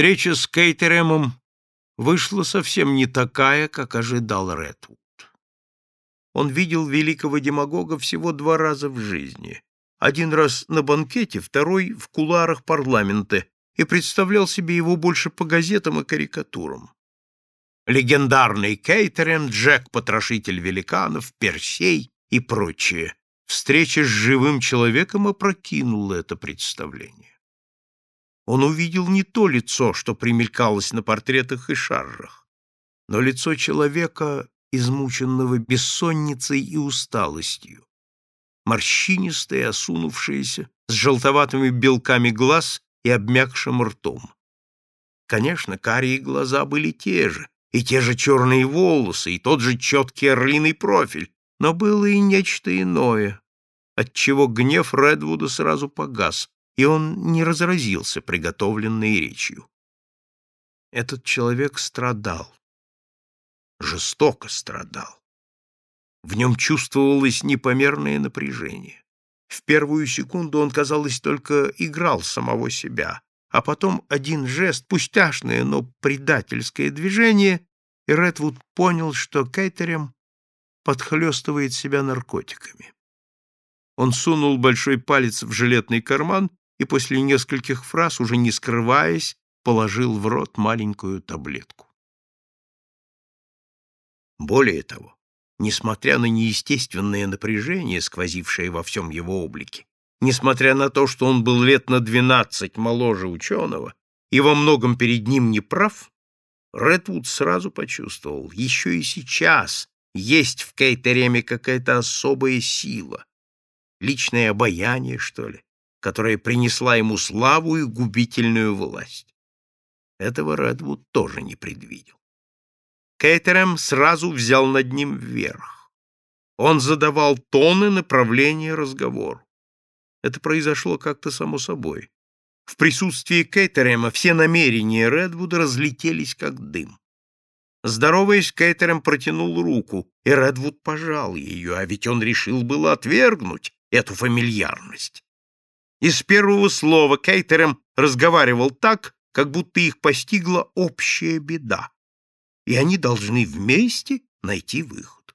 Встреча с Кейтеремом вышла совсем не такая, как ожидал Редвуд. Он видел великого демагога всего два раза в жизни. Один раз на банкете, второй — в куларах парламента, и представлял себе его больше по газетам и карикатурам. Легендарный Кейтерем, Джек Потрошитель Великанов, Персей и прочее. Встреча с живым человеком опрокинула это представление. Он увидел не то лицо, что примелькалось на портретах и шаржах, но лицо человека, измученного бессонницей и усталостью, морщинистое, осунувшееся, с желтоватыми белками глаз и обмякшим ртом. Конечно, карие глаза были те же, и те же черные волосы, и тот же четкий орлиный профиль, но было и нечто иное, отчего гнев Редвуда сразу погас, и он не разразился приготовленной речью. Этот человек страдал, жестоко страдал. В нем чувствовалось непомерное напряжение. В первую секунду он, казалось, только играл самого себя, а потом один жест, пустяшное, но предательское движение, и Редвуд понял, что Кейтерем подхлестывает себя наркотиками. Он сунул большой палец в жилетный карман и после нескольких фраз, уже не скрываясь, положил в рот маленькую таблетку. Более того, несмотря на неестественное напряжение, сквозившее во всем его облике, несмотря на то, что он был лет на двенадцать моложе ученого и во многом перед ним не прав, Редвуд сразу почувствовал, еще и сейчас есть в Кейтереме какая-то особая сила, личное обаяние, что ли, которое принесла ему славу и губительную власть. Этого Редвуд тоже не предвидел. Кейтерем сразу взял над ним вверх. Он задавал тоны направления разговору. Это произошло как-то само собой. В присутствии Кейтерема все намерения Редвуда разлетелись как дым. Здороваясь, Кейтерем протянул руку, и Редвуд пожал ее, а ведь он решил было отвергнуть эту фамильярность. Из первого слова Кейтерем разговаривал так, как будто их постигла общая беда, и они должны вместе найти выход.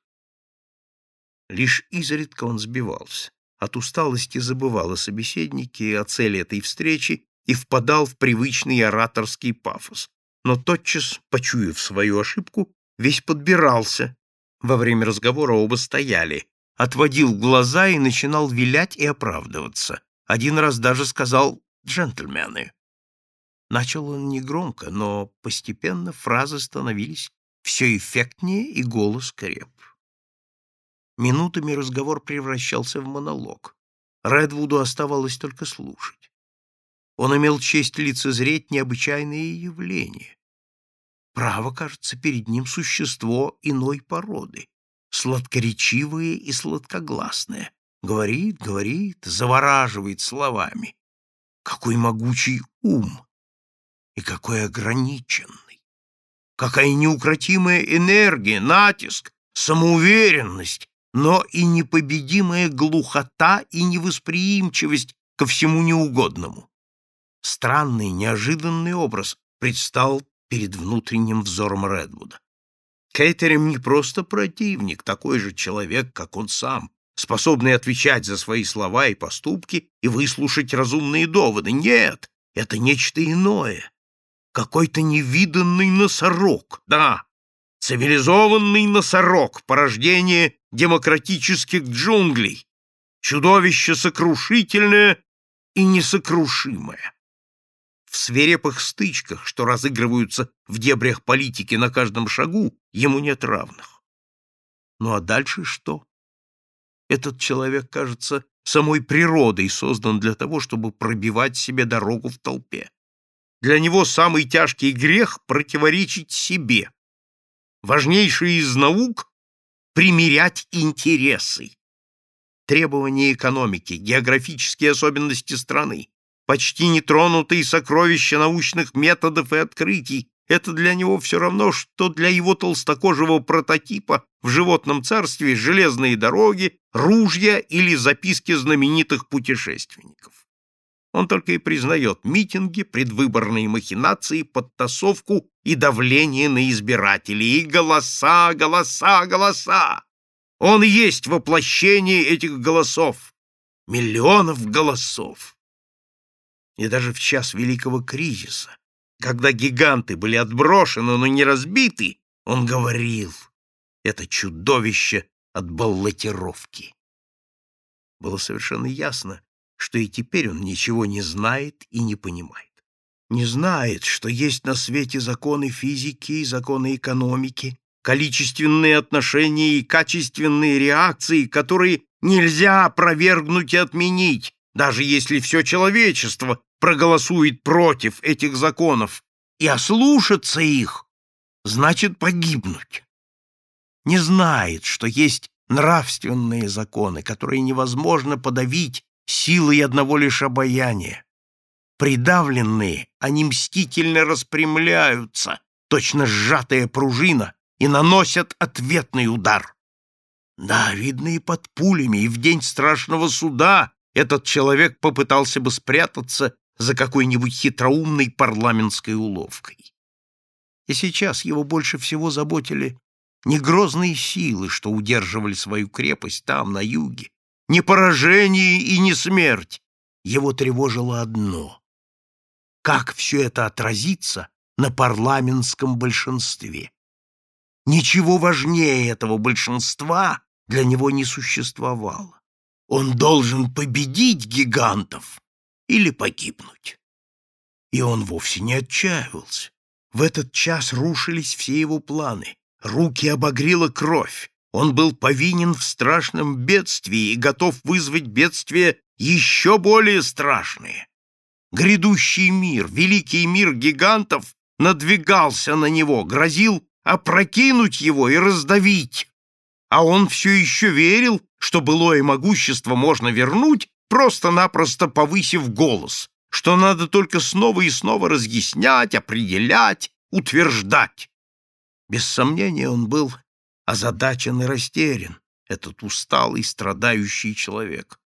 Лишь изредка он сбивался от усталости забывал о собеседнике и о цели этой встречи и впадал в привычный ораторский пафос. Но тотчас, почуяв свою ошибку, весь подбирался. Во время разговора оба стояли, отводил глаза и начинал вилять и оправдываться. Один раз даже сказал «джентльмены». Начал он негромко, но постепенно фразы становились все эффектнее и голос креп. Минутами разговор превращался в монолог. Редвуду оставалось только слушать. Он имел честь лицезреть необычайные явления. Право, кажется, перед ним существо иной породы, сладкоречивое и сладкогласное. Говорит, говорит, завораживает словами. Какой могучий ум! И какой ограниченный! Какая неукротимая энергия, натиск, самоуверенность, но и непобедимая глухота и невосприимчивость ко всему неугодному. Странный, неожиданный образ предстал перед внутренним взором Редвуда. Кейтерем не просто противник, такой же человек, как он сам, способный отвечать за свои слова и поступки и выслушать разумные доводы. Нет, это нечто иное. Какой-то невиданный носорог, да, цивилизованный носорог, порождение демократических джунглей, чудовище сокрушительное и несокрушимое. В свирепых стычках, что разыгрываются в дебрях политики на каждом шагу, ему нет равных. Ну а дальше что? Этот человек, кажется, самой природой создан для того, чтобы пробивать себе дорогу в толпе. Для него самый тяжкий грех — противоречить себе. Важнейший из наук примирять интересы. Требования экономики, географические особенности страны, почти нетронутые сокровища научных методов и открытий — это для него все равно, что для его толстокожего прототипа в животном царстве железные дороги, ружья или записки знаменитых путешественников. Он только и признает митинги, предвыборные махинации, подтасовку и давление на избирателей. И голоса, голоса, голоса! Он есть воплощение этих голосов. Миллионов голосов. И даже в час великого кризиса, когда гиганты были отброшены, но не разбиты, он говорил, это чудовище от баллотировки. Было совершенно ясно, что и теперь он ничего не знает и не понимает. Не знает, что есть на свете законы физики и законы экономики, количественные отношения и качественные реакции, которые нельзя опровергнуть и отменить, даже если все человечество проголосует против этих законов, и ослушаться их значит погибнуть. Не знает, что есть нравственные законы, которые невозможно подавить силой одного лишь обаяния. Придавленные, они мстительно распрямляются, точно сжатая пружина, и наносят ответный удар. Да, видно, и под пулями, и в день страшного суда этот человек попытался бы спрятаться за какой-нибудь хитроумной парламентской уловкой. И сейчас его больше всего заботили не грозные силы, что удерживали свою крепость там, на юге, не поражение и не смерть. Его тревожило одно — как все это отразится на парламентском большинстве. Ничего важнее этого большинства для него не существовало. Он должен победить гигантов или погибнуть. И он вовсе не отчаивался. В этот час рушились все его планы. Руки обогрела кровь. Он был повинен в страшном бедствии и готов вызвать бедствие еще более страшные. Грядущий мир, великий мир гигантов, надвигался на него, грозил опрокинуть его и раздавить. А он все еще верил, что былое могущество можно вернуть, просто-напросто повысив голос, что надо только снова и снова разъяснять, определять, утверждать. Без сомнения, он был озадачен и растерян, этот усталый, страдающий человек.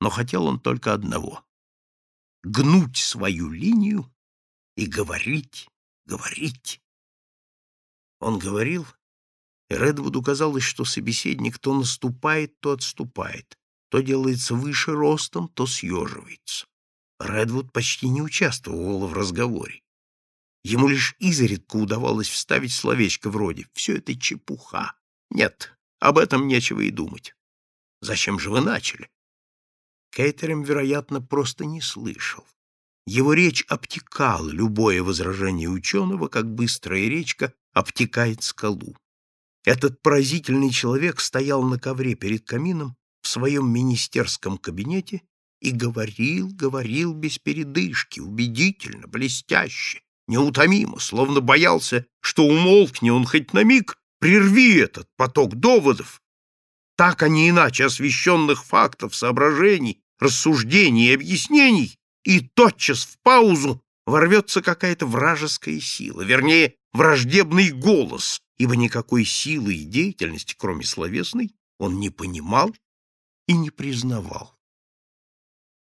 Но хотел он только одного — гнуть свою линию и говорить, говорить. Он говорил, и Редвуду казалось, что собеседник то наступает, то отступает, то делается выше ростом, то съеживается. Редвуд почти не участвовал в разговоре. Ему лишь изредка удавалось вставить словечко вроде «все это чепуха». Нет, об этом нечего и думать. Зачем же вы начали? Кейтерем, вероятно, просто не слышал. Его речь обтекала любое возражение ученого, как быстрая речка обтекает скалу. Этот поразительный человек стоял на ковре перед камином в своем министерском кабинете и говорил, говорил без передышки, убедительно, блестяще, неутомимо, словно боялся, что умолкни он хоть на миг, прерви этот поток доводов. Так, а не иначе освещенных фактов, соображений, рассуждений и объяснений, и тотчас в паузу ворвется какая-то вражеская сила, вернее, враждебный голос, ибо никакой силы и деятельности, кроме словесной, он не понимал и не признавал.